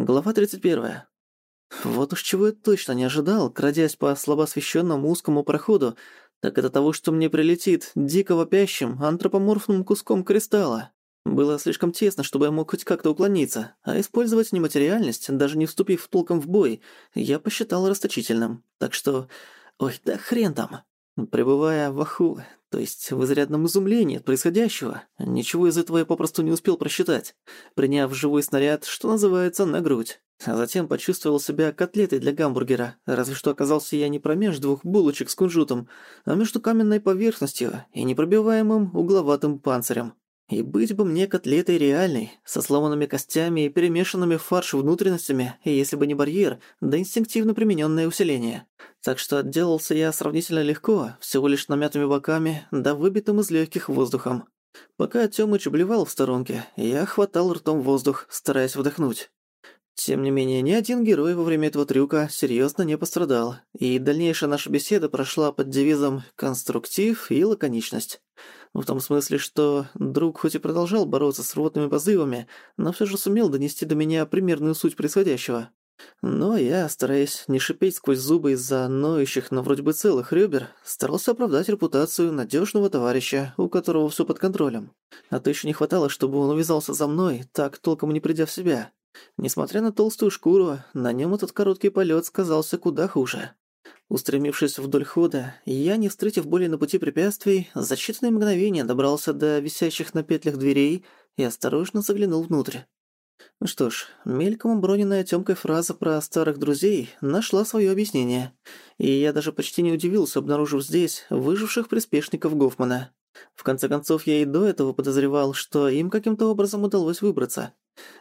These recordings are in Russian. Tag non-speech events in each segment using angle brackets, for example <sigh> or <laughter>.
Глава 31. Вот уж чего я точно не ожидал, крадясь по слабо освещенному узкому проходу, так это того, что мне прилетит дико вопящим антропоморфным куском кристалла. Было слишком тесно, чтобы я мог хоть как-то уклониться, а использовать нематериальность, даже не вступив толком в бой, я посчитал расточительным. Так что... Ой, да хрен там. Пребывая в аху, то есть в изрядном изумлении от происходящего, ничего из этого я попросту не успел просчитать, приняв живой снаряд, что называется, на грудь. А затем почувствовал себя котлетой для гамбургера, разве что оказался я не промеж двух булочек с кунжутом, а между каменной поверхностью и непробиваемым угловатым панцирем. И быть бы мне котлетой реальной, со сломанными костями и перемешанными в фарш внутренностями, если бы не барьер, да инстинктивно применённое усиление. Так что отделался я сравнительно легко, всего лишь намятыми боками, да выбитым из легких воздухом. Пока Тёмыч блевал в сторонке, я хватал ртом воздух, стараясь вдохнуть. Тем не менее, ни один герой во время этого трюка серьезно не пострадал, и дальнейшая наша беседа прошла под девизом «конструктив» и «лаконичность». В том смысле, что друг хоть и продолжал бороться с рвотными позывами, но все же сумел донести до меня примерную суть происходящего. Но я, стараясь не шипеть сквозь зубы из-за ноющих, но вроде бы целых ребер, старался оправдать репутацию надежного товарища, у которого все под контролем. А то еще не хватало, чтобы он увязался за мной, так толком не придя в себя. Несмотря на толстую шкуру, на нем этот короткий полет сказался куда хуже. Устремившись вдоль хода, я, не встретив более на пути препятствий, за считанные мгновения добрался до висящих на петлях дверей и осторожно заглянул внутрь. Что ж, мельком оброненная тёмкой фраза про старых друзей нашла своё объяснение, и я даже почти не удивился, обнаружив здесь выживших приспешников Гофмана. В конце концов, я и до этого подозревал, что им каким-то образом удалось выбраться.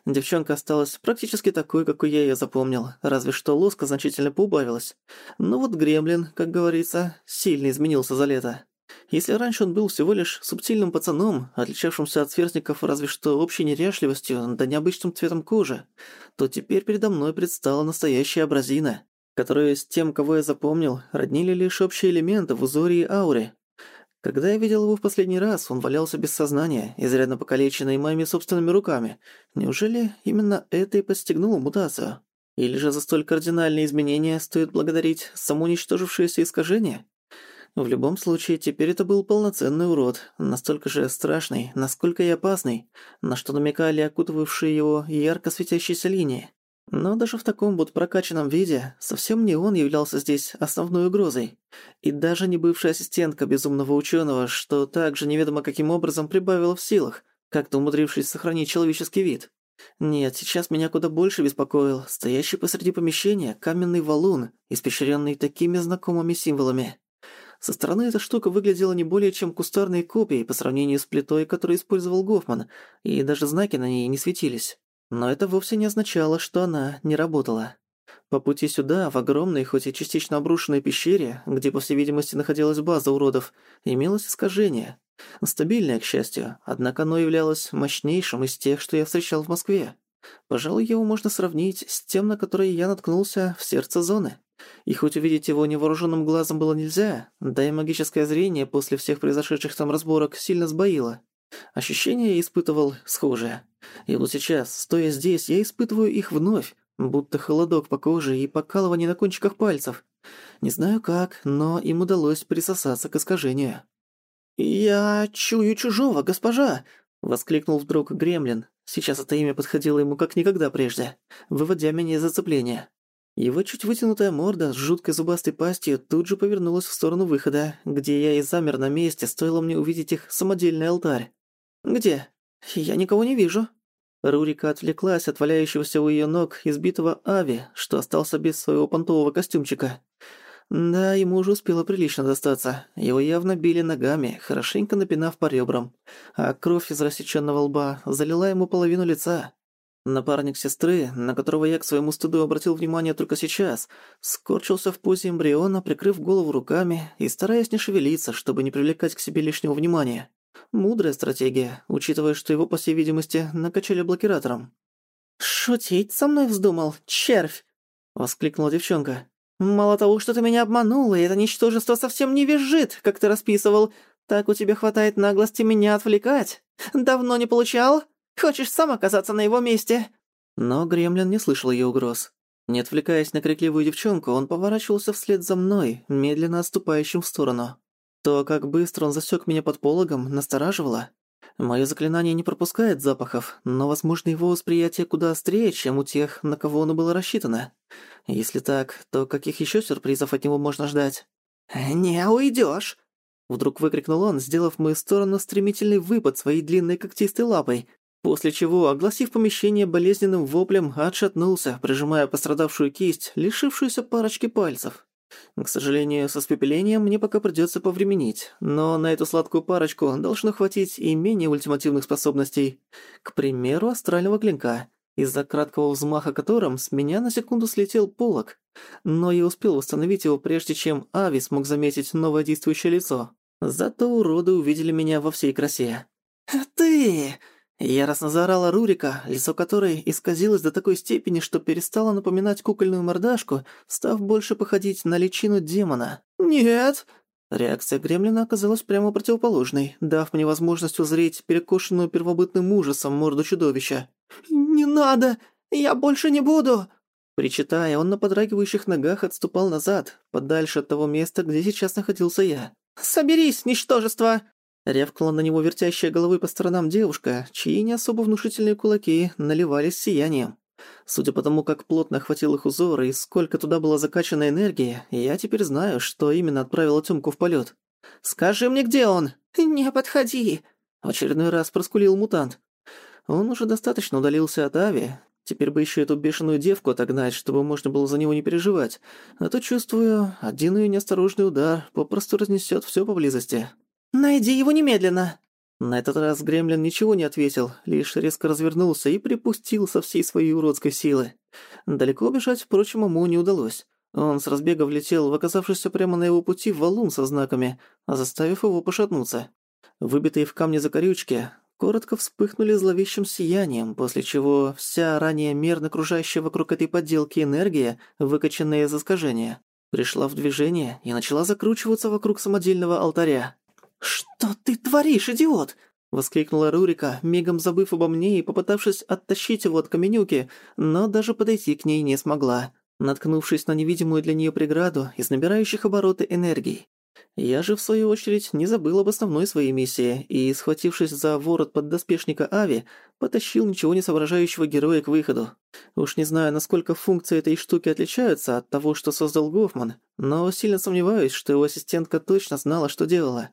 Девчонка осталась практически такой, какой я её запомнил, разве что лоска значительно поубавилась. Но вот гремлин, как говорится, сильно изменился за лето. Если раньше он был всего лишь субтильным пацаном, отличавшимся от сверстников разве что общей неряшливостью да необычным цветом кожи, то теперь передо мной предстала настоящая абразина, которую с тем, кого я запомнил, роднили лишь общие элементы в узоре и ауре, когда я видел его в последний раз, он валялся без сознания, изрядно покалеченный моими собственными руками. Неужели именно это и подстегнуло мутацию? Или же за столь кардинальные изменения стоит благодарить самоуничтожившееся искажение? В любом случае, теперь это был полноценный урод, настолько же страшный, насколько и опасный, на что намекали окутывавшие его ярко светящиеся линии. Но даже в таком вот прокачанном виде совсем не он являлся здесь основной угрозой. И даже не бывшая ассистентка безумного ученого, что также неведомо каким образом прибавила в силах, как-то умудрившись сохранить человеческий вид. Нет, сейчас меня куда больше беспокоил стоящий посреди помещения каменный валун, испещренный такими знакомыми символами. Со стороны эта штука выглядела не более чем кустарной копией по сравнению с плитой, которую использовал Гофман, и даже знаки на ней не светились. Но это вовсе не означало, что она не работала. По пути сюда, в огромной, хоть и частично обрушенной пещере, где, по всей видимости, находилась база уродов, имелось искажение. Стабильное, к счастью, однако оно являлось мощнейшим из тех, что я встречал в Москве. Пожалуй, его можно сравнить с тем, на которое я наткнулся в сердце зоны. И хоть увидеть его невооруженным глазом было нельзя, да и магическое зрение после всех произошедших там разборок сильно сбоило. Ощущения испытывал схожие. И вот сейчас, стоя здесь, я испытываю их вновь, будто холодок по коже и покалывание на кончиках пальцев. Не знаю как, но им удалось присосаться к искажению. «Я чую чужого, госпожа!» — воскликнул вдруг Гремлин. Сейчас это имя подходило ему как никогда прежде, выводя меня из зацепления. Его чуть вытянутая морда с жуткой зубастой пастью тут же повернулась в сторону выхода, где я и замер на месте, стоило мне увидеть их самодельный алтарь. «Где? Я никого не вижу». Рурика отвлеклась от валяющегося у её ног избитого Ави, что остался без своего понтового костюмчика. Да, ему уже успело прилично достаться. Его явно били ногами, хорошенько напинав по ребрам. А кровь из рассечённого лба залила ему половину лица. Напарник сестры, на которого я к своему стыду обратил внимание только сейчас, скорчился в позе эмбриона, прикрыв голову руками и стараясь не шевелиться, чтобы не привлекать к себе лишнего внимания. Мудрая стратегия, учитывая, что его, по всей видимости, накачали блокиратором. «Шутить со мной вздумал, червь!» — воскликнула девчонка. «Мало того, что ты меня обманул, и это ничтожество совсем не визжит, как ты расписывал, так у тебя хватает наглости меня отвлекать. Давно не получал? Хочешь сам оказаться на его месте?» Но Гремлин не слышал её угроз. Не отвлекаясь на крикливую девчонку, он поворачивался вслед за мной, медленно отступающим в сторону. То, как быстро он засек меня под пологом, настораживало. Моё заклинание не пропускает запахов, но, возможно, его восприятие куда острее, чем у тех, на кого оно было рассчитано. Если так, то каких ещё сюрпризов от него можно ждать? «Не уйдёшь!» Вдруг выкрикнул он, сделав в мою сторону стремительный выпад своей длинной когтистой лапой, после чего, огласив помещение болезненным воплем, отшатнулся, прижимая пострадавшую кисть, лишившуюся парочки пальцев. К сожалению, со спепелением мне пока придётся повременить, но на эту сладкую парочку должно хватить и менее ультимативных способностей. К примеру, астрального клинка, из-за краткого взмаха которым с меня на секунду слетел полог. Но я успел восстановить его, прежде чем Ави смог заметить новое действующее лицо. Зато уроды увидели меня во всей красе. «Ты!» Яростно заорала Рурика, лицо которой исказилось до такой степени, что перестало напоминать кукольную мордашку, став больше походить на личину демона. «Нет!» Реакция Гремлина оказалась прямо противоположной, дав мне возможность узреть перекошенную первобытным ужасом морду чудовища. «Не надо! Я больше не буду!» Причитая, он на подрагивающих ногах отступал назад, подальше от того места, где сейчас находился я. «Соберись, ничтожество!» Рявкнула на него вертящая головой по сторонам девушка, чьи не особо внушительные кулаки наливались сиянием. Судя по тому, как плотно охватил их узор и сколько туда было закачано энергии, я теперь знаю, что именно отправила Тёмку в полёт. «Скажи мне, где он?» «Не подходи!» Очередной раз проскулил мутант. Он уже достаточно удалился от Ави. Теперь бы ещё эту бешеную девку отогнать, чтобы можно было за него не переживать. А то, чувствую, один её неосторожный удар попросту разнесёт всё поблизости. «Найди его немедленно!» На этот раз Гремлин ничего не ответил, лишь резко развернулся и припустил со всей своей уродской силы. Далеко бежать, впрочем, ему не удалось. Он с разбега влетел в оказавшийся прямо на его пути валун со знаками, заставив его пошатнуться. Выбитые в камне закорючки коротко вспыхнули зловещим сиянием, после чего вся ранее мерно кружащая вокруг этой подделки энергия, выкачанная из искажения, пришла в движение и начала закручиваться вокруг самодельного алтаря. «Что ты творишь, идиот?» — воскликнула Рурика, мигом забыв обо мне и попытавшись оттащить его от каменюки, но даже подойти к ней не смогла, наткнувшись на невидимую для неё преграду из набирающих обороты энергии. Я же, в свою очередь, не забыл об основной своей миссии и, схватившись за ворот поддоспешника Ави, потащил ничего не соображающего героя к выходу. Уж не знаю, насколько функции этой штуки отличаются от того, что создал Гофман, но сильно сомневаюсь, что его ассистентка точно знала, что делала.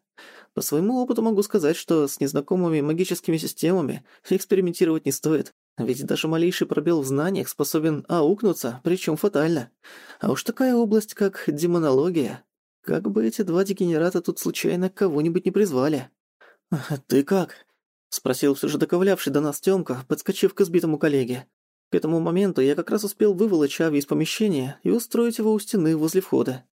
По своему опыту могу сказать, что с незнакомыми магическими системами экспериментировать не стоит. Ведь даже малейший пробел в знаниях способен аукнуться, причем фатально. А уж такая область, как демонология. Как бы эти два дегенерата тут случайно кого-нибудь не призвали. «Ты как?» — спросил все же доковылявший до нас Тёмка, подскочив к избитому коллеге. К этому моменту я как раз успел выволочь Ави из помещения и устроить его у стены возле входа.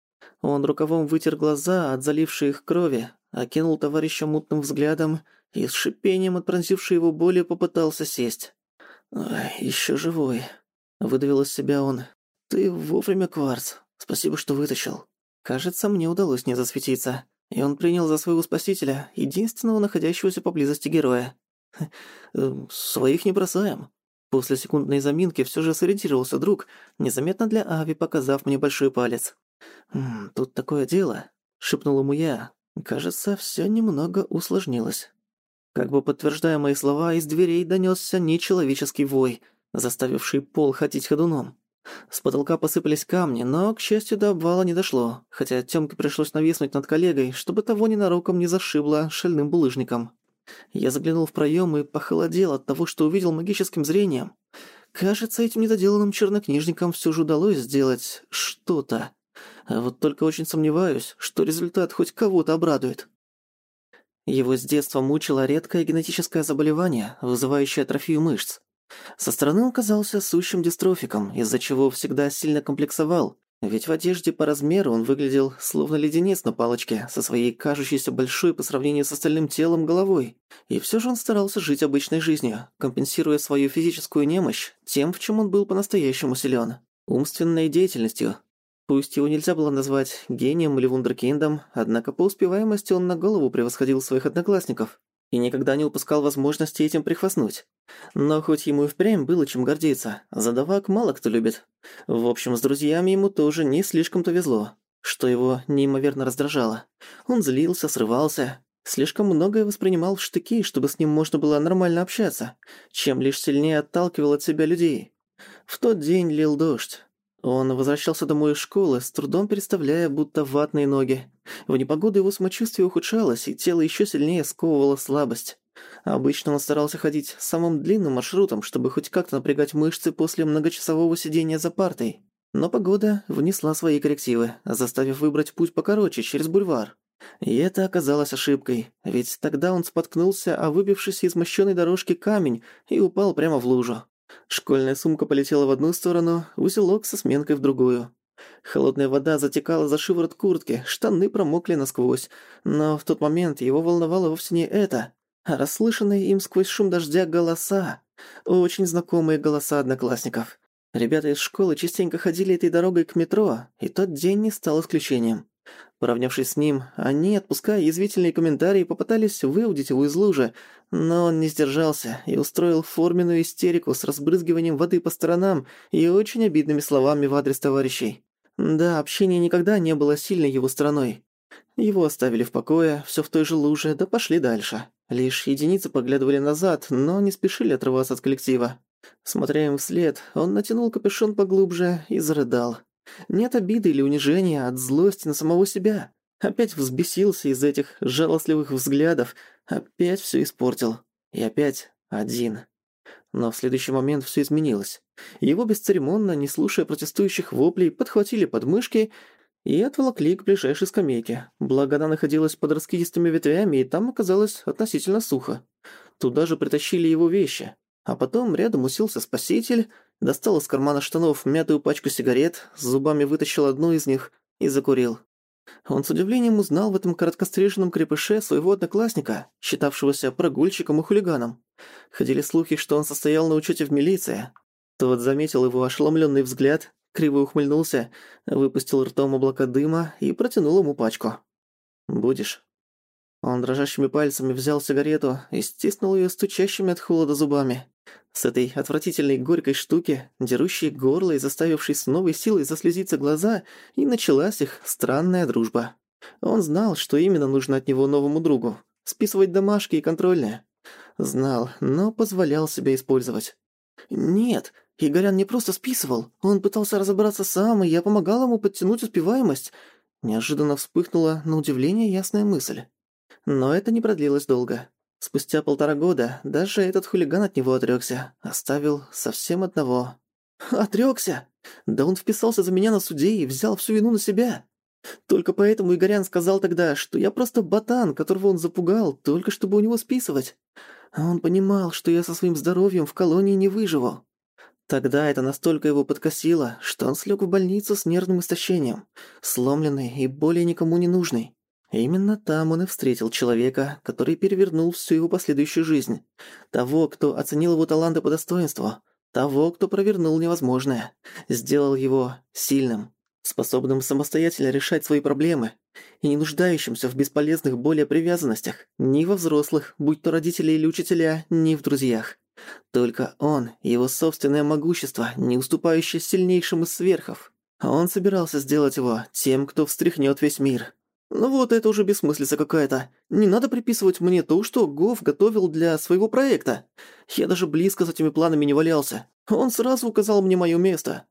Он рукавом вытер глаза от залившей их крови, окинул товарища мутным взглядом и с шипением от пронзившей его боли попытался сесть. «Ой, ещё живой», — выдавил из себя он. «Ты вовремя, Кварц. Спасибо, что вытащил. Кажется, мне удалось не засветиться, и он принял за своего спасителя единственного находящегося поблизости героя. Эм, своих не бросаем». После секундной заминки всё же сориентировался друг, незаметно для Ави показав мне большой палец. «Тут такое дело», — шепнул ему я. «Кажется, всё немного усложнилось». Как бы подтверждая мои слова, из дверей донёсся нечеловеческий вой, заставивший пол ходить ходуном. С потолка посыпались камни, но, к счастью, до обвала не дошло, хотя Тёмке пришлось нависнуть над коллегой, чтобы того ненароком не зашибло шальным булыжником. Я заглянул в проём и похолодел от того, что увидел магическим зрением. Кажется, этим недоделанным чернокнижникам всё же удалось сделать что-то. А вот только очень сомневаюсь, что результат хоть кого-то обрадует. Его с детства мучило редкое генетическое заболевание, вызывающее атрофию мышц. Со стороны он казался сущим дистрофиком, из-за чего всегда сильно комплексовал, ведь в одежде по размеру он выглядел словно леденец на палочке, со своей кажущейся большой по сравнению с остальным телом головой. И всё же он старался жить обычной жизнью, компенсируя свою физическую немощь тем, в чём он был по-настоящему силён – умственной деятельностью, Пусть его нельзя было назвать гением или вундеркиндом, однако по успеваемости он на голову превосходил своих одноклассников. и никогда не упускал возможности этим прихвастнуть. Но хоть ему и впрямь было чем гордиться, задавак мало кто любит. В общем, с друзьями ему тоже не слишком-то везло, что его неимоверно раздражало. Он злился, срывался, слишком многое воспринимал в штыки, чтобы с ним можно было нормально общаться, чем лишь сильнее отталкивал от себя людей. В тот день лил дождь. Он возвращался домой из школы, с трудом переставляя будто ватные ноги. В непогоду его самочувствие ухудшалось, и тело еще сильнее сковывало слабость. Обычно он старался ходить самым длинным маршрутом, чтобы хоть как-то напрягать мышцы после многочасового сидения за партой. Но погода внесла свои коррективы, заставив выбрать путь покороче, через бульвар. И это оказалось ошибкой, ведь тогда он споткнулся о выбившийся из мощёной дорожки камень и упал прямо в лужу. Школьная сумка полетела в одну сторону, узелок со сменкой в другую. Холодная вода затекала за шиворот куртки, штаны промокли насквозь. Но в тот момент его волновало вовсе не это, а расслышанные им сквозь шум дождя голоса. Очень знакомые голоса одноклассников. Ребята из школы частенько ходили этой дорогой к метро, и тот день не стал исключением. Поравнявшись с ним, они, отпуская язвительные комментарии, попытались выудить его из лужи, но он не сдержался и устроил форменную истерику с разбрызгиванием воды по сторонам и очень обидными словами в адрес товарищей. Да, общение никогда не было сильной его стороной. Его оставили в покое, всё в той же луже, да пошли дальше. Лишь единицы поглядывали назад, но не спешили отрываться от коллектива. Смотря им вслед, он натянул капюшон поглубже и зарыдал. Нет обиды или унижения, от злости на самого себя. Опять взбесился из этих жалостливых взглядов, опять всё испортил. И опять один. Но в следующий момент всё изменилось. Его бесцеремонно, не слушая протестующих воплей, подхватили подмышки и отволокли к ближайшей скамейке. Благо она находилась под раскидистыми ветвями, и там оказалось относительно сухо. Туда же притащили его вещи. А потом рядом уселся спаситель, достал из кармана штанов мятую пачку сигарет, с зубами вытащил одну из них и закурил. Он с удивлением узнал в этом короткостриженном крепыше своего одноклассника, считавшегося прогульщиком и хулиганом. Ходили слухи, что он состоял на учете в милиции. Тот заметил его ошеломленный взгляд, криво ухмыльнулся, выпустил ртом облако дыма и протянул ему пачку. «Будешь?» Он дрожащими пальцами взял сигарету и стиснул её стучащими от холода зубами. С этой отвратительной горькой штуки, дерущей горло и заставившей с новой силой заслезиться глаза, и началась их странная дружба. Он знал, что именно нужно от него новому другу. Списывать домашки и контрольные. Знал, но позволял себя использовать. «Нет, Игорян не просто списывал. Он пытался разобраться сам, и я помогал ему подтянуть успеваемость». Неожиданно вспыхнула, на удивление, ясная мысль. Но это не продлилось долго. Спустя полтора года даже этот хулиган от него отрёкся, оставил совсем одного. <laughs> Отрёкся? Да он вписался за меня на суде и взял всю вину на себя. Только поэтому Игорян сказал тогда, что я просто ботан, которого он запугал, только чтобы у него списывать. Он понимал, что я со своим здоровьем в колонии не выживу. Тогда это настолько его подкосило, что он слег в больницу с нервным истощением, сломленный и более никому не нужный. Именно там он и встретил человека, который перевернул всю его последующую жизнь. Того, кто оценил его таланты по достоинству. Того, кто провернул невозможное. Сделал его сильным, способным самостоятельно решать свои проблемы и не нуждающимся в бесполезных более привязанностях ни во взрослых, будь то родители или учителя, ни в друзьях. Только он, его собственное могущество, не уступающее сильнейшим из сверхов. Он собирался сделать его тем, кто встряхнет весь мир, ну вот это уже бессмыслица какая-то. Не надо приписывать мне то, что Гоф готовил для своего проекта. Я даже близко с этими планами не валялся. Он сразу указал мне моё место.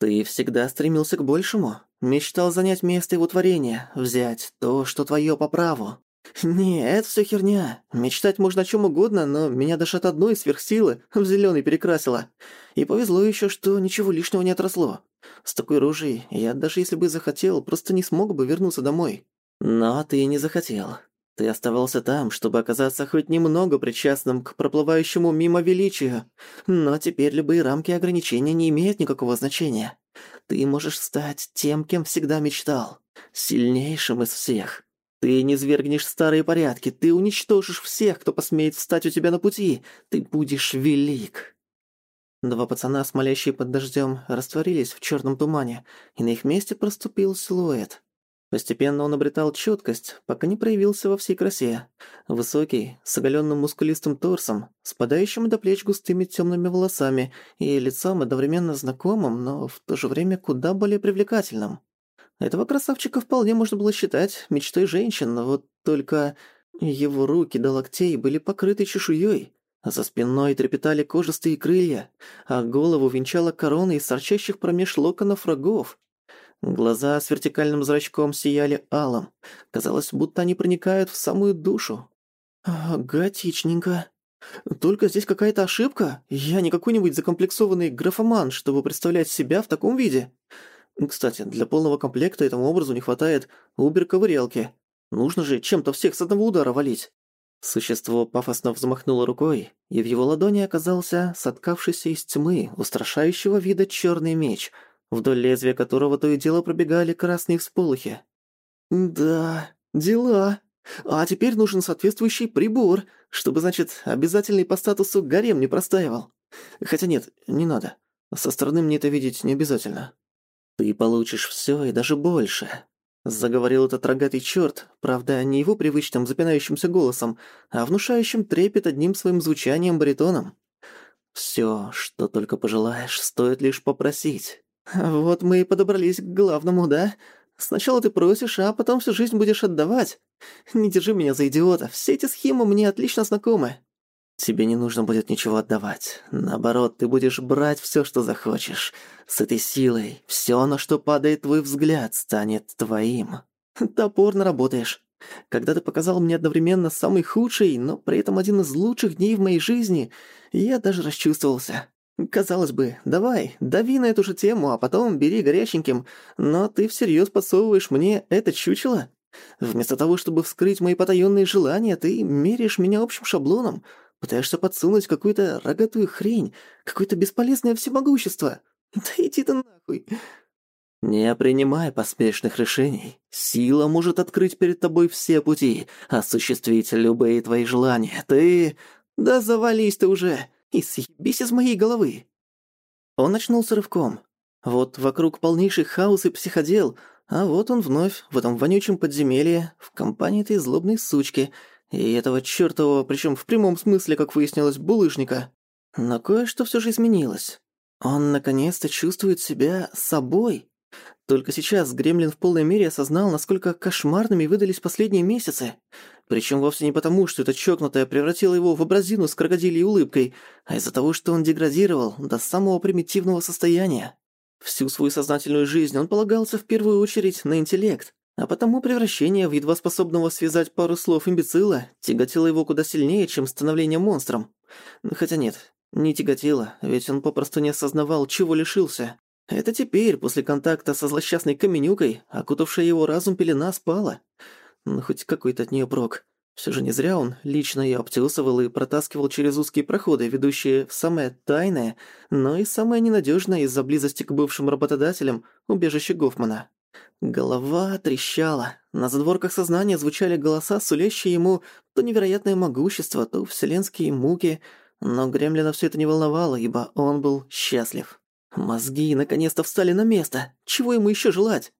Ты всегда стремился к большему. Мечтал занять место его творения, взять то, что твоё по праву. Не, это всё херня. Мечтать можно о чём угодно, но меня даже от одной сверхсилы в зелёный перекрасило. И повезло ещё, что ничего лишнего не отросло. С такой рожей я даже если бы захотел, просто не смог бы вернуться домой. Но ты не захотел. Ты оставался там, чтобы оказаться хоть немного причастным к проплывающему мимо величию. Но теперь любые рамки и ограничения не имеют никакого значения. Ты можешь стать тем, кем всегда мечтал. Сильнейшим из всех. Ты не свергнешь старые порядки, ты уничтожишь всех, кто посмеет встать у тебя на пути. Ты будешь велик. Два пацана, смолящие под дождем, растворились в черном тумане, и на их месте проступил силуэт. Постепенно он обретал чёткость, пока не проявился во всей красе. Высокий, с оголённым мускулистым торсом, спадающим до плеч густыми тёмными волосами и лицом одновременно знакомым, но в то же время куда более привлекательным. Этого красавчика вполне можно было считать мечтой женщин, но вот только его руки до локтей были покрыты чешуей, за спиной трепетали кожистые крылья, а голову венчала корона из торчащих промеж локонов рогов. Глаза с вертикальным зрачком сияли алым. Казалось, будто они проникают в самую душу. «Готичненько. Только здесь какая-то ошибка. Я не какой-нибудь закомплексованный графоман, чтобы представлять себя в таком виде. Кстати, для полного комплекта этому образу не хватает убер-ковырялки. Нужно же чем-то всех с одного удара валить». Существо пафосно взмахнуло рукой, и в его ладони оказался соткавшийся из тьмы устрашающего вида черный меч — вдоль лезвия которого то и дело пробегали красные всполохи. «Да, дела. А теперь нужен соответствующий прибор, чтобы, значит, обязательный по статусу гарем не простаивал. Хотя нет, не надо. Со стороны мне это видеть не обязательно». «Ты получишь всё и даже больше», — заговорил этот рогатый чёрт, правда, не его привычным запинающимся голосом, а внушающим трепет одним своим звучанием баритоном. «Всё, что только пожелаешь, стоит лишь попросить». «Вот мы и подобрались к главному, да? Сначала ты просишь, а потом всю жизнь будешь отдавать. Не держи меня за идиота, все эти схемы мне отлично знакомы». «Тебе не нужно будет ничего отдавать. Наоборот, ты будешь брать всё, что захочешь. С этой силой всё, на что падает твой взгляд, станет твоим. Топорно работаешь. Когда ты показал мне одновременно самый худший, но при этом один из лучших дней в моей жизни, я даже расчувствовался. Казалось бы, давай, дави на эту же тему, а потом бери горяченьким, но ты всерьёз подсовываешь мне это чучело? Вместо того, чтобы вскрыть мои потаённые желания, ты меряешь меня общим шаблоном, пытаешься подсунуть какую-то рогатую хрень, какое-то бесполезное всемогущество. Да иди ты нахуй. Не принимай поспешных решений. Сила может открыть перед тобой все пути, осуществить любые твои желания. Ты... Да завались ты уже и съебись из моей головы!» Он очнулся рывком. Вот вокруг полнейший хаос и психодел, а вот он вновь в этом вонючем подземелье, в компании этой злобной сучки и этого чёртового, причём в прямом смысле, как выяснилось, булыжника. Но кое-что всё же изменилось. Он наконец-то чувствует себя собой. Только сейчас Гремлин в полной мере осознал, насколько кошмарными выдались последние месяцы. Причем вовсе не потому, что эта чокнутая превратила его в образину с крокодилей улыбкой, а из-за того, что он деградировал до самого примитивного состояния. Всю свою сознательную жизнь он полагался в первую очередь на интеллект, а потому превращение в едва способного связать пару слов имбецила тяготило его куда сильнее, чем становление монстром. Хотя нет, не тяготило, ведь он попросту не осознавал, чего лишился. Это теперь, после контакта со злосчастной каменюкой, окутавшая его разум пелена спала. Ну, хоть какой-то от неё прок. Всё же не зря он лично её обтесывал и протаскивал через узкие проходы, ведущие в самое тайное, но и самое ненадёжное из-за близости к бывшим работодателям убежище Гофмана. Голова трещала. На задворках сознания звучали голоса, сулящие ему то невероятное могущество, то вселенские муки, но Гремлина всё это не волновало, ибо он был счастлив. Мозги наконец-то встали на место. Чего ему еще желать?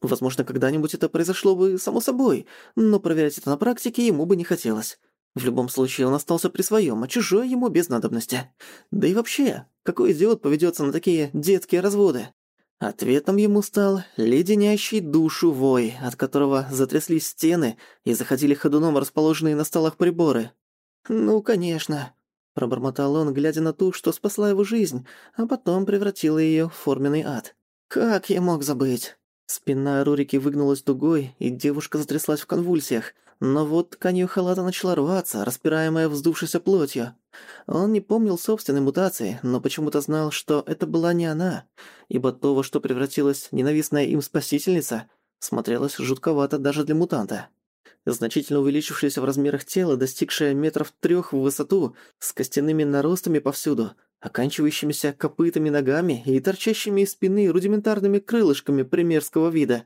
Возможно, когда-нибудь это произошло бы само собой, но проверять это на практике ему бы не хотелось. В любом случае, он остался при своем, а чужое ему без надобности. Да и вообще, какой идиот поведется на такие детские разводы? Ответом ему стал леденящий душу вой, от которого затряслись стены и заходили ходуном расположенные на столах приборы. Ну, конечно, Пробормотал он, глядя на ту, что спасла его жизнь, а потом превратила её в форменный ад. «Как я мог забыть?» Спина Рурики выгнулась дугой, и девушка затряслась в конвульсиях. Но вот ткань её халата начала рваться, распираемая вздувшейся плотью. Он не помнил собственной мутации, но почему-то знал, что это была не она, ибо то, во что превратилась ненавистная им спасительница, смотрелось жутковато даже для мутанта значительно увеличившееся в размерах тело, достигшее метров трех в высоту, с костяными наростами повсюду, оканчивающимися копытами ногами и торчащими из спины рудиментарными крылышками примерского вида.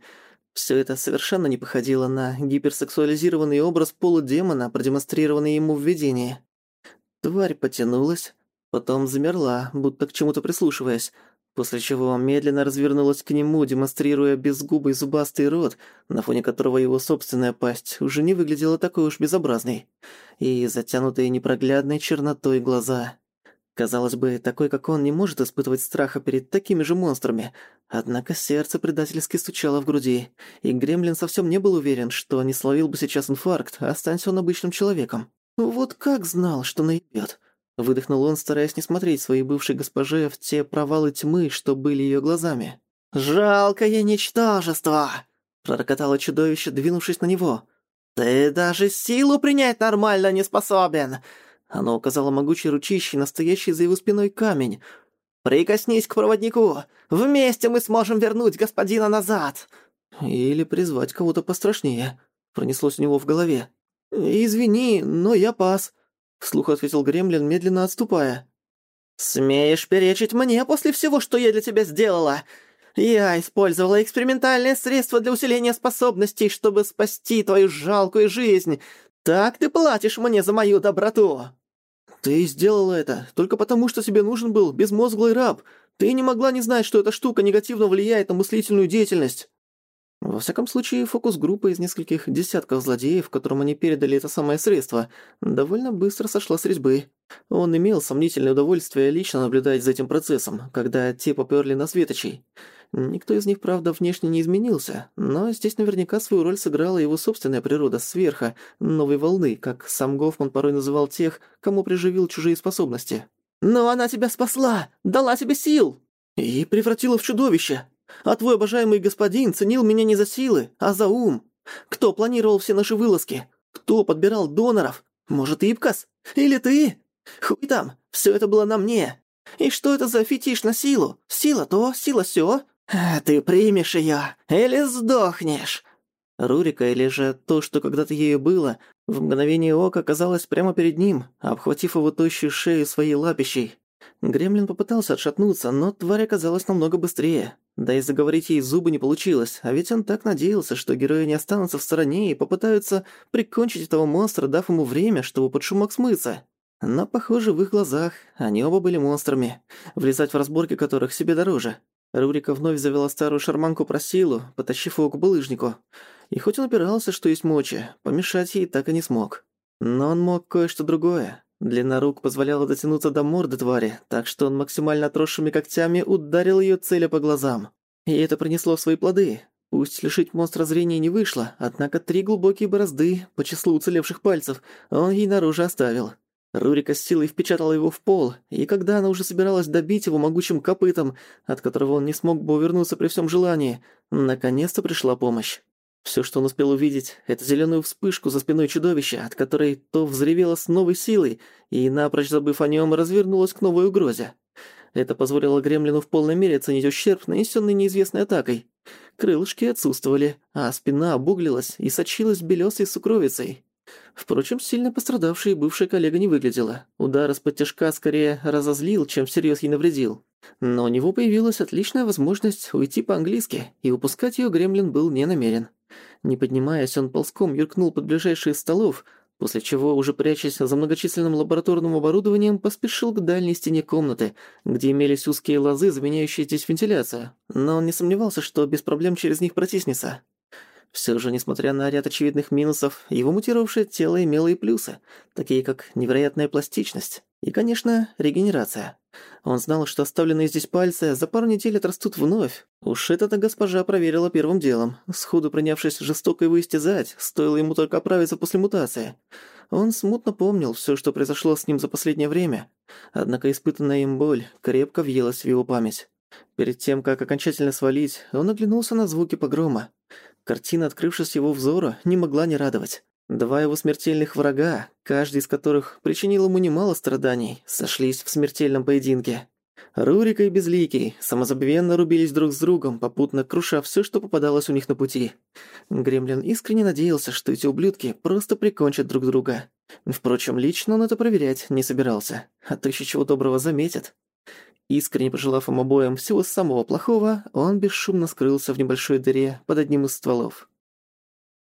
Все это совершенно не походило на гиперсексуализированный образ полудемона, продемонстрированный ему в видении. Тварь потянулась, потом замерла, будто к чему-то прислушиваясь, после чего медленно развернулась к нему, демонстрируя безгубый зубастый рот, на фоне которого его собственная пасть уже не выглядела такой уж безобразной, и затянутые непроглядной чернотой глаза. Казалось бы, такой, как он, не может испытывать страха перед такими же монстрами. Однако сердце предательски стучало в груди, и Гремлин совсем не был уверен, что не словил бы сейчас инфаркт, останься он обычным человеком. Вот как знал, что наебёт. Выдохнул он, стараясь не смотреть своей бывшей госпоже в те провалы тьмы, что были её глазами. «Жалкое ничтожество!» — пророкотало чудовище, двинувшись на него. «Ты даже силу принять нормально не способен! Оно указало могучей ручищей настоящий за его спиной камень. «Прикоснись к проводнику! Вместе мы сможем вернуть господина назад!» «Или призвать кого-то пострашнее», — пронеслось у него в голове. «Извини, но я пас», — вслух ответил Гремлин, медленно отступая. «Смеешь перечить мне после всего, что я для тебя сделала? Я использовала экспериментальное средство для усиления способностей, чтобы спасти твою жалкую жизнь. Так ты платишь мне за мою доброту!» «Ты сделала это только потому, что тебе нужен был безмозглый раб. Ты не могла не знать, что эта штука негативно влияет на мыслительную деятельность». Во всяком случае, фокус-группа из нескольких десятков злодеев, которым они передали это самое средство, довольно быстро сошла с резьбы. Он имел сомнительное удовольствие лично наблюдать за этим процессом, когда те попёрли на светочей. Никто из них, правда, внешне не изменился, но здесь наверняка свою роль сыграла его собственная природа сверха, новой волны, как сам Гофман порой называл тех, кому приживил чужие способности. «Но она тебя спасла! Дала тебе сил!» «И превратила в чудовище! А твой обожаемый господин ценил меня не за силы, а за ум! Кто планировал все наши вылазки? Кто подбирал доноров? Может, Ипкас? Или ты? Хуй там, все это было на мне!» И что это за фетиш на силу? Сила то, сила сё. А ты примешь её или сдохнешь?» Рурика, или же то, что когда-то ею было, в мгновение ока оказалось прямо перед ним, обхватив его тощую шею своей лапищей. Гремлин попытался отшатнуться, но тварь оказалась намного быстрее. Да и заговорить ей зубы не получилось, а ведь он так надеялся, что герои не останутся в стороне и попытаются прикончить этого монстра, дав ему время, чтобы под шумок смыться. Но, похоже, в их глазах они оба были монстрами, влезать в разборки которых себе дороже. Рурика вновь завела старую шарманку про силу, потащив его к булыжнику. И хоть он опирался, что есть мочи, помешать ей так и не смог. Но он мог кое-что другое. Длина рук позволяла дотянуться до морды твари, так что он максимально отросшими когтями ударил её целя по глазам. И это принесло свои плоды. Пусть лишить монстра зрения не вышло, однако три глубокие борозды по числу уцелевших пальцев он ей наружу оставил. Рурика с силой впечатала его в пол, и когда она уже собиралась добить его могучим копытом, от которого он не смог бы увернуться при всем желании, наконец-то пришла помощь. Все, что он успел увидеть, это зеленую вспышку за спиной чудовища, от которой то взревело с новой силой, и, напрочь забыв о нем, развернулась к новой угрозе. Это позволило Гремлину в полной мере оценить ущерб, нанесенный неизвестной атакой. Крылышки отсутствовали, а спина обуглилась и сочилась белесой сукровицей. Впрочем, сильно пострадавшей бывшая коллега не выглядела. Удар из-под скорее разозлил, чем всерьез ей навредил. Но у него появилась отличная возможность уйти по-английски, и упускать ее Гремлин был не намерен. Не поднимаясь, он ползком юркнул под ближайшие столов, после чего, уже прячась за многочисленным лабораторным оборудованием, поспешил к дальней стене комнаты, где имелись узкие лозы, заменяющие здесь вентиляцию. Но он не сомневался, что без проблем через них протиснется. Все же, несмотря на ряд очевидных минусов, его мутировавшее тело имело и плюсы, такие как невероятная пластичность и, конечно, регенерация. Он знал, что оставленные здесь пальцы за пару недель отрастут вновь. Уж это-то госпожа проверила первым делом, сходу принявшись жестоко его истязать, стоило ему только оправиться после мутации. Он смутно помнил все, что произошло с ним за последнее время, однако испытанная им боль крепко въелась в его память. Перед тем, как окончательно свалить, он оглянулся на звуки погрома. Картина, открывшись его взору, не могла не радовать. Два его смертельных врага, каждый из которых причинил ему немало страданий, сошлись в смертельном поединке. Рурика и Безликий самозабвенно рубились друг с другом, попутно круша все, что попадалось у них на пути. Гремлин искренне надеялся, что эти ублюдки просто прикончат друг друга. Впрочем, лично он это проверять не собирался, а то еще чего доброго заметят. Искренне пожелав им обоим всего самого плохого, он бесшумно скрылся в небольшой дыре под одним из стволов.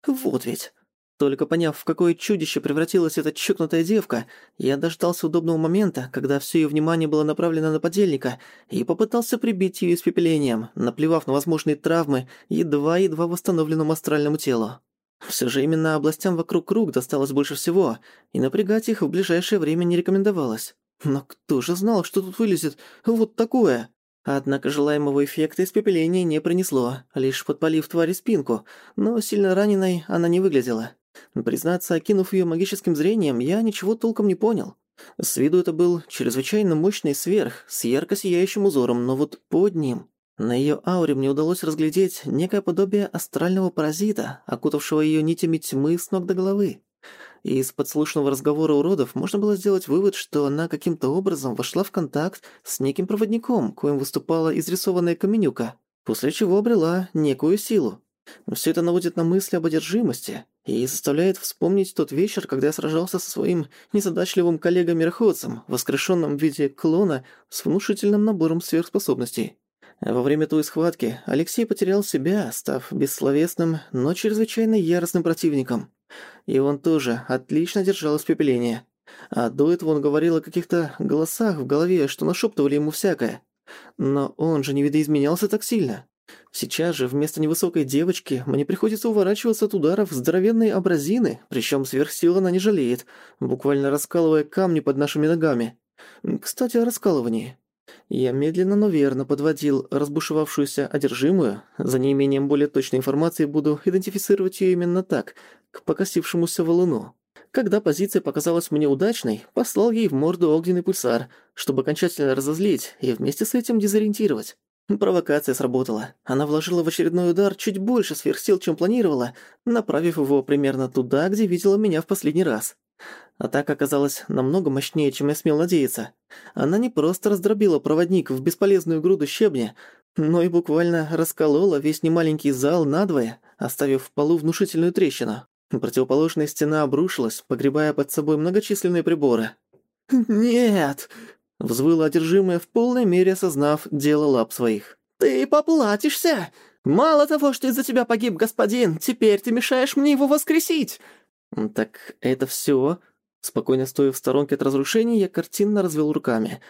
«Вот ведь!» Только поняв, в какое чудище превратилась эта чокнутая девка, я дождался удобного момента, когда всё её внимание было направлено на подельника, и попытался прибить её испепелением, наплевав на возможные травмы едва-едва восстановленному астральному телу. Всё же именно областям вокруг круг досталось больше всего, и напрягать их в ближайшее время не рекомендовалось. Но кто же знал, что тут вылезет вот такое? Однако желаемого эффекта испепеления не принесло, лишь подпалив твари спинку, но сильно раненой она не выглядела. Признаться, окинув её магическим зрением, я ничего толком не понял. С виду это был чрезвычайно мощный сверх, с ярко сияющим узором, но вот под ним... На её ауре мне удалось разглядеть некое подобие астрального паразита, окутавшего её нитями тьмы с ног до головы. Из подслушанного разговора уродов можно было сделать вывод, что она каким-то образом вошла в контакт с неким проводником, коим выступала изрисованная каменюка, после чего обрела некую силу. Все это наводит на мысли об одержимости и заставляет вспомнить тот вечер, когда я сражался со своим незадачливым коллегой-мироходцем, воскрешенным в виде клона с внушительным набором сверхспособностей. Во время той схватки Алексей потерял себя, став бессловесным, но чрезвычайно яростным противником. И он тоже отлично держал испепеление. А до этого он говорил о каких-то голосах в голове, что нашептывали ему всякое. Но он же не видоизменялся так сильно. Сейчас же вместо невысокой девочки мне приходится уворачиваться от ударов здоровенной абразины, причем сверхсил она не жалеет, буквально раскалывая камни под нашими ногами. Кстати, о раскалывании. Я медленно, но верно подводил разбушевавшуюся одержимую, за неимением более точной информации буду идентифицировать ее именно так, к покосившемуся валуну. Когда позиция показалась мне удачной, послал ей в морду огненный пульсар, чтобы окончательно разозлить и вместе с этим дезориентировать. Провокация сработала. Она вложила в очередной удар чуть больше сверхсил, чем планировала, направив его примерно туда, где видела меня в последний раз. Атака оказалась намного мощнее, чем я смел надеяться. Она не просто раздробила проводник в бесполезную груду щебня, но и буквально расколола весь немаленький зал надвое, оставив в полу внушительную трещину. Противоположная стена обрушилась, погребая под собой многочисленные приборы. «Нет!» Взвыла одержимая в полной мере осознав дело лап своих. «Ты поплатишься! Мало того, что из-за тебя погиб господин, теперь ты мешаешь мне его воскресить!» «Так это всё?» Спокойно стоя в сторонке от разрушений, я картинно развел руками.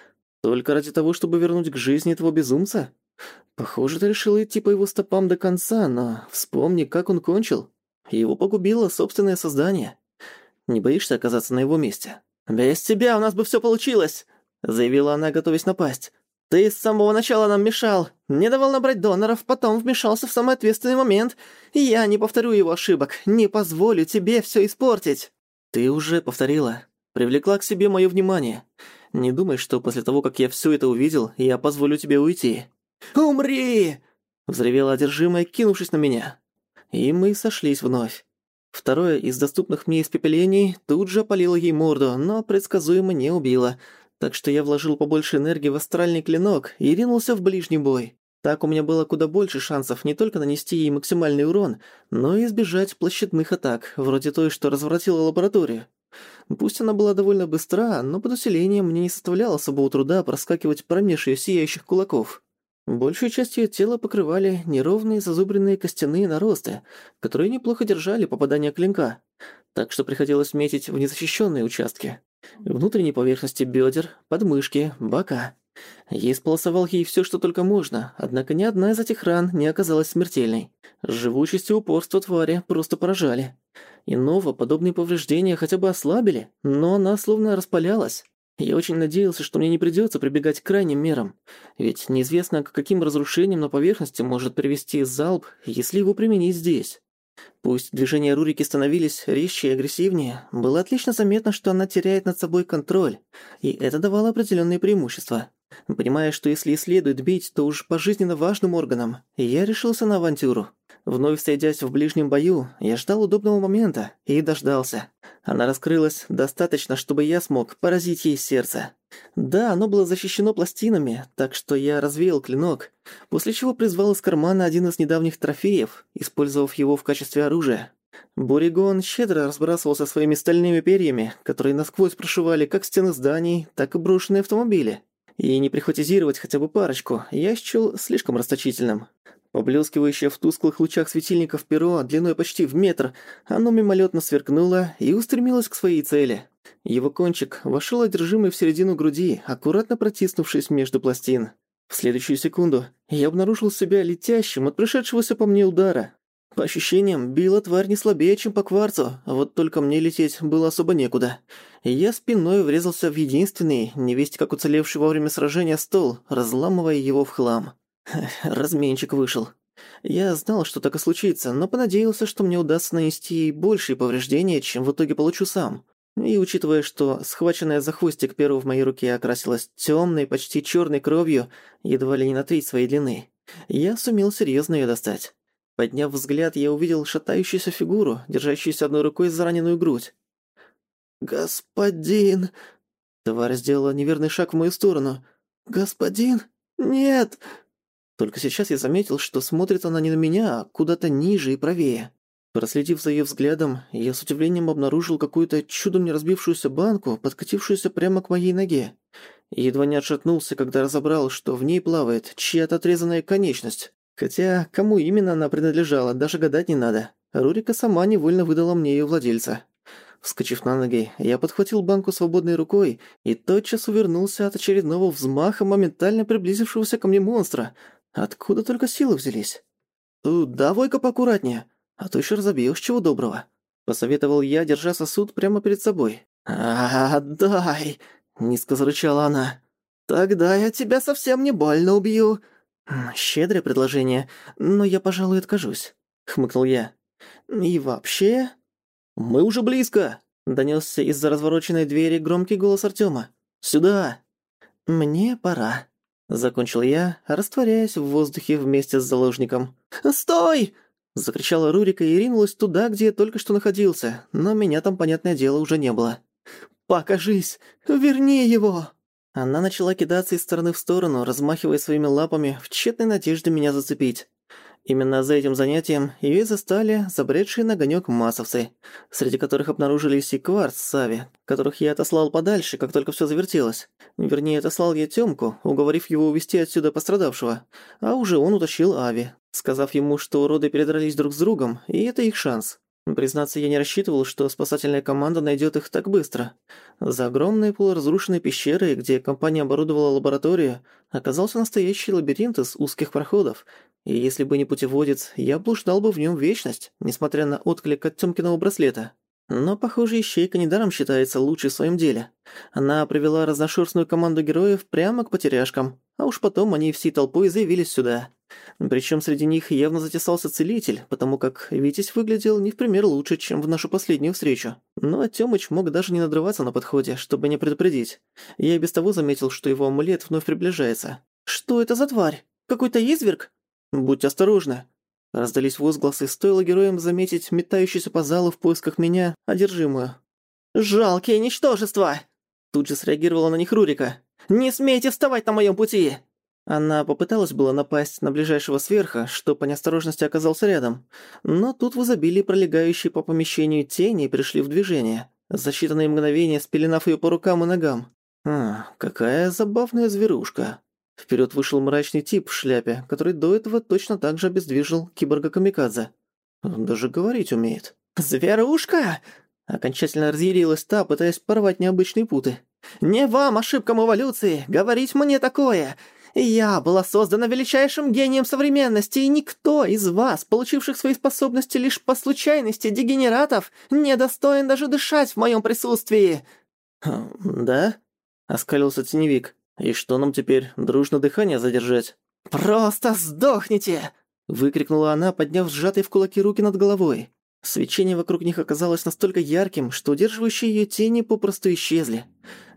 «Только ради того, чтобы вернуть к жизни этого безумца? Похоже, ты решил идти по его стопам до конца, но вспомни, как он кончил. Его погубило собственное создание. Не боишься оказаться на его месте?» «Без тебя у нас бы всё получилось!» Заявила она, готовясь напасть. «Ты с самого начала нам мешал, не давал набрать доноров, потом вмешался в самый ответственный момент. Я не повторю его ошибок, не позволю тебе всё испортить». «Ты уже повторила. Привлекла к себе моё внимание. Не думай, что после того, как я всё это увидел, я позволю тебе уйти». «Умри!» — взревела одержимая, кинувшись на меня. И мы сошлись вновь. Второе из доступных мне испепелений тут же опалило ей морду, но предсказуемо не убило — так что я вложил побольше энергии в астральный клинок и ринулся в ближний бой. Так у меня было куда больше шансов не только нанести ей максимальный урон, но и избежать площадных атак, вроде той, что разворотила лабораторию. Пусть она была довольно быстра, но под усилением мне не составляло особого труда проскакивать промеж её сияющих кулаков. Большую часть её тела покрывали неровные зазубренные костяные наросты, которые неплохо держали попадание клинка, так что приходилось метить в незащищенные участки внутренней поверхности бедер, подмышки, бока. Я исполосовал ей все, что только можно, однако ни одна из этих ран не оказалась смертельной. Живучесть и упорство твари просто поражали. Иного подобные повреждения хотя бы ослабили, но она словно распалялась. Я очень надеялся, что мне не придется прибегать к крайним мерам, ведь неизвестно, к каким разрушениям на поверхности может привести залп, если его применить здесь. Пусть движения Рурики становились резче и агрессивнее, было отлично заметно, что она теряет над собой контроль, и это давало определенные преимущества. Понимая, что если и следует бить, то уж по жизненно важным органам, я решился на авантюру. Вновь сойдясь в ближнем бою, я ждал удобного момента и дождался. Она раскрылась достаточно, чтобы я смог поразить ей сердце. Да, оно было защищено пластинами, так что я развеял клинок, после чего призвал из кармана один из недавних трофеев, использовав его в качестве оружия. Буригон щедро разбрасывался своими стальными перьями, которые насквозь прошивали как стены зданий, так и брошенные автомобили. И не прихватизировать хотя бы парочку я счёл слишком расточительным. Поблескивающее в тусклых лучах светильников перо длиной почти в метр, оно мимолетно сверкнуло и устремилось к своей цели. Его кончик вошел одержимый в середину груди, аккуратно протиснувшись между пластин. В следующую секунду я обнаружил себя летящим от пришедшегося по мне удара. По ощущениям, била тварь не слабее, чем по кварцу, а вот только мне лететь было особо некуда. Я спиной врезался в единственный, невесть как уцелевший во время сражения стол, разламывая его в хлам. Разменчик вышел. Я знал, что так и случится, но понадеялся, что мне удастся нанести большие повреждения, чем в итоге получу сам. И учитывая, что схваченная за хвостик перо в моей руке окрасилась тёмной, почти чёрной кровью, едва ли не на треть своей длины, я сумел серьёзно её достать. Подняв взгляд, я увидел шатающуюся фигуру, держащуюся одной рукой за раненую грудь. «Господин!» Тварь сделала неверный шаг в мою сторону. «Господин? Нет!» Только сейчас я заметил, что смотрит она не на меня, а куда-то ниже и правее. Проследив за её взглядом, я с удивлением обнаружил какую-то чудом не разбившуюся банку, подкатившуюся прямо к моей ноге. едва не отшатнулся, когда разобрал, что в ней плавает чья-то отрезанная конечность. Хотя, кому именно она принадлежала, даже гадать не надо. Рурика сама невольно выдала мне её владельца. Вскочив на ноги, я подхватил банку свободной рукой и тотчас увернулся от очередного взмаха моментально приблизившегося ко мне монстра. Откуда только силы взялись? «Давай-ка поаккуратнее», а то еще разобьешь чего доброго», — посоветовал я, держа сосуд прямо перед собой. «А, дай!» — низко зарычала она. «Тогда я тебя совсем не больно убью». «Щедрое предложение, но я, пожалуй, откажусь», — хмыкнул я. «И вообще...» «Мы уже близко!» — донёсся из-за развороченной двери громкий голос Артёма. «Сюда!» «Мне пора», — закончил я, растворяясь в воздухе вместе с заложником. «Стой!» Закричала Рурика и ринулась туда, где я только что находился, но меня там, понятное дело, уже не было. «Покажись! Верни его!» Она начала кидаться из стороны в сторону, размахивая своими лапами в тщетной надежде меня зацепить. Именно за этим занятием и застали забредшие на огонёк массовцы, среди которых обнаружились и Кварц с Сави, которых я отослал подальше, как только всё завертелось. Вернее, отослал я Тёмку, уговорив его увести отсюда пострадавшего, а уже он утащил Ави, сказав ему, что уроды передрались друг с другом, и это их шанс. Признаться, я не рассчитывал, что спасательная команда найдет их так быстро. За огромной полуразрушенной пещерой, где компания оборудовала лабораторию, оказался настоящий лабиринт из узких проходов. И если бы не путеводец, я блуждал бы в нем вечность, несмотря на отклик от Тёмкиного браслета. Но, похоже, Ищейка недаром считается лучшей в своем деле. Она привела разношерстную команду героев прямо к потеряшкам, а уж потом они всей толпой заявились сюда. Причем среди них явно затесался целитель, потому как Витязь выглядел не в пример лучше, чем в нашу последнюю встречу. Но Тёмыч мог даже не надрываться на подходе, чтобы не предупредить. Я и без того заметил, что его амулет вновь приближается. «Что это за тварь? Какой-то изверг?» «Будь осторожна!» Раздались возгласы, стоило героям заметить метающуюся по залу в поисках меня одержимую. «Жалкие ничтожества!» Тут же среагировала на них Рурика. «Не смейте вставать на моем пути!» Она попыталась было напасть на ближайшего сверха, что по неосторожности оказался рядом, но тут в изобилии пролегающие по помещению тени пришли в движение, за считанные мгновения спеленав ее по рукам и ногам. А, какая забавная зверушка. Вперед вышел мрачный тип в шляпе, который до этого точно так же обездвижил киборга Камикадзе. Он даже говорить умеет. «Зверушка!» Окончательно разъярилась та, пытаясь порвать необычные путы. «Не вам, ошибкам эволюции, говорить мне такое! Я была создана величайшим гением современности, и никто из вас, получивших свои способности лишь по случайности дегенератов, не достоин даже дышать в моем присутствии». «Да?» — оскалился теневик. «И что нам теперь, дружно дыхание задержать?» «Просто сдохните!» — выкрикнула она, подняв сжатые в кулаки руки над головой. Свечение вокруг них оказалось настолько ярким, что удерживающие её тени попросту исчезли.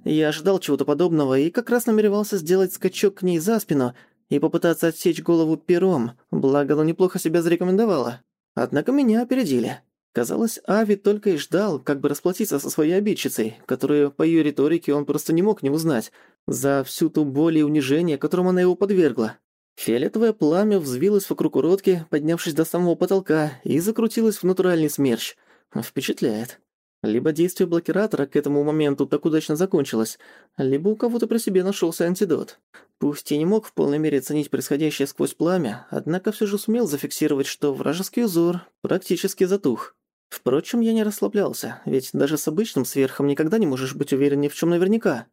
Я ожидал чего-то подобного и как раз намеревался сделать скачок к ней за спину и попытаться отсечь голову пером, благо оно неплохо себя зарекомендовало. Однако меня опередили. Казалось, Ави только и ждал, как бы расплатиться со своей обидчицей, которую, по её риторике, он просто не мог не узнать, за всю ту боль и унижение, которым она его подвергла. Фиолетовое пламя взвилось вокруг уродки, поднявшись до самого потолка, и закрутилось в натуральный смерч. Впечатляет. Либо действие блокиратора к этому моменту так удачно закончилось, либо у кого-то при себе нашелся антидот. Пусть и не мог в полной мере оценить происходящее сквозь пламя, однако все же сумел зафиксировать, что вражеский узор практически затух. Впрочем, я не расслаблялся, ведь даже с обычным сверхом никогда не можешь быть уверен ни в чем наверняка.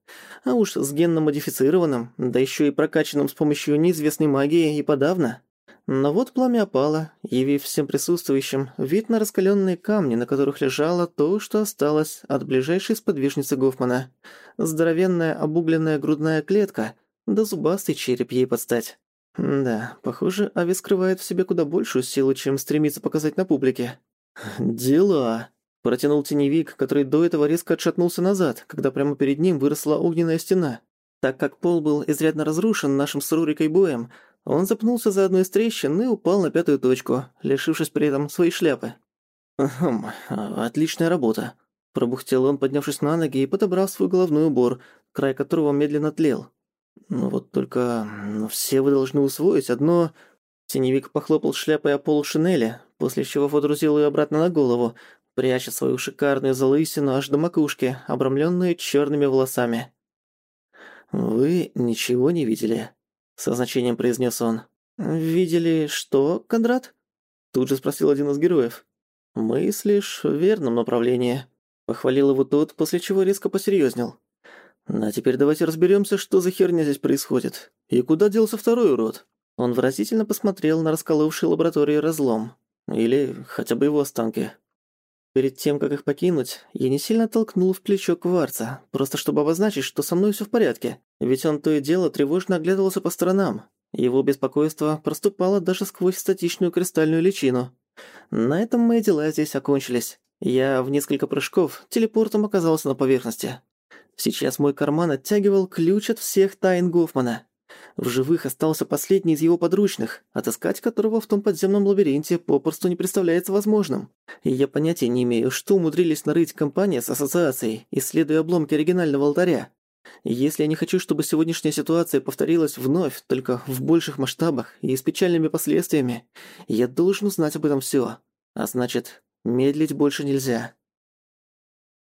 А уж с генно-модифицированным, да еще и прокачанным с помощью неизвестной магии и подавно. Но вот пламя опало, явив всем присутствующим вид на раскаленные камни, на которых лежало то, что осталось от ближайшей сподвижницы Гофмана. Здоровенная обугленная грудная клетка, да зубастый череп ей подстать. Да, похоже, Ави скрывает в себе куда большую силу, чем стремится показать на публике. «Дела», – протянул теневик, который до этого резко отшатнулся назад, когда прямо перед ним выросла огненная стена. Так как пол был изрядно разрушен нашим с Рурикой боем, он запнулся за одну из трещин и упал на пятую точку, лишившись при этом своей шляпы. «Хм, отличная работа», – пробухтел он, поднявшись на ноги и подобрав свой головной убор, край которого медленно тлел. «Ну вот только... Ну, все вы должны усвоить одно...» Теневик похлопал шляпой о полу шинели, после чего водрузил ее обратно на голову, пряча свою шикарную залысину аж до макушки, обрамленную черными волосами. «Вы ничего не видели?» Со значением произнес он. «Видели что, Кондрат?» Тут же спросил один из героев. «Мыслишь в верном направлении», — похвалил его тот, после чего резко посерьезнел. «А теперь давайте разберемся, что за херня здесь происходит. И куда делся второй урод?» Он выразительно посмотрел на расколовший лабораторию разлом. Или хотя бы его останки. Перед тем, как их покинуть, я не сильно толкнул в плечо Кварца, просто чтобы обозначить, что со мной всё в порядке. Ведь он то и дело тревожно оглядывался по сторонам. Его беспокойство проступало даже сквозь статичную кристальную личину. На этом мои дела здесь окончились. Я в несколько прыжков телепортом оказался на поверхности. Сейчас мой карман оттягивал ключ от всех тайн Гофмана. В живых остался последний из его подручных, отыскать которого в том подземном лабиринте попросту не представляется возможным. И я понятия не имею, что умудрились нарыть компания с ассоциацией, исследуя обломки оригинального алтаря. Если я не хочу, чтобы сегодняшняя ситуация повторилась вновь, только в больших масштабах и с печальными последствиями, я должен узнать об этом всё. А значит, медлить больше нельзя.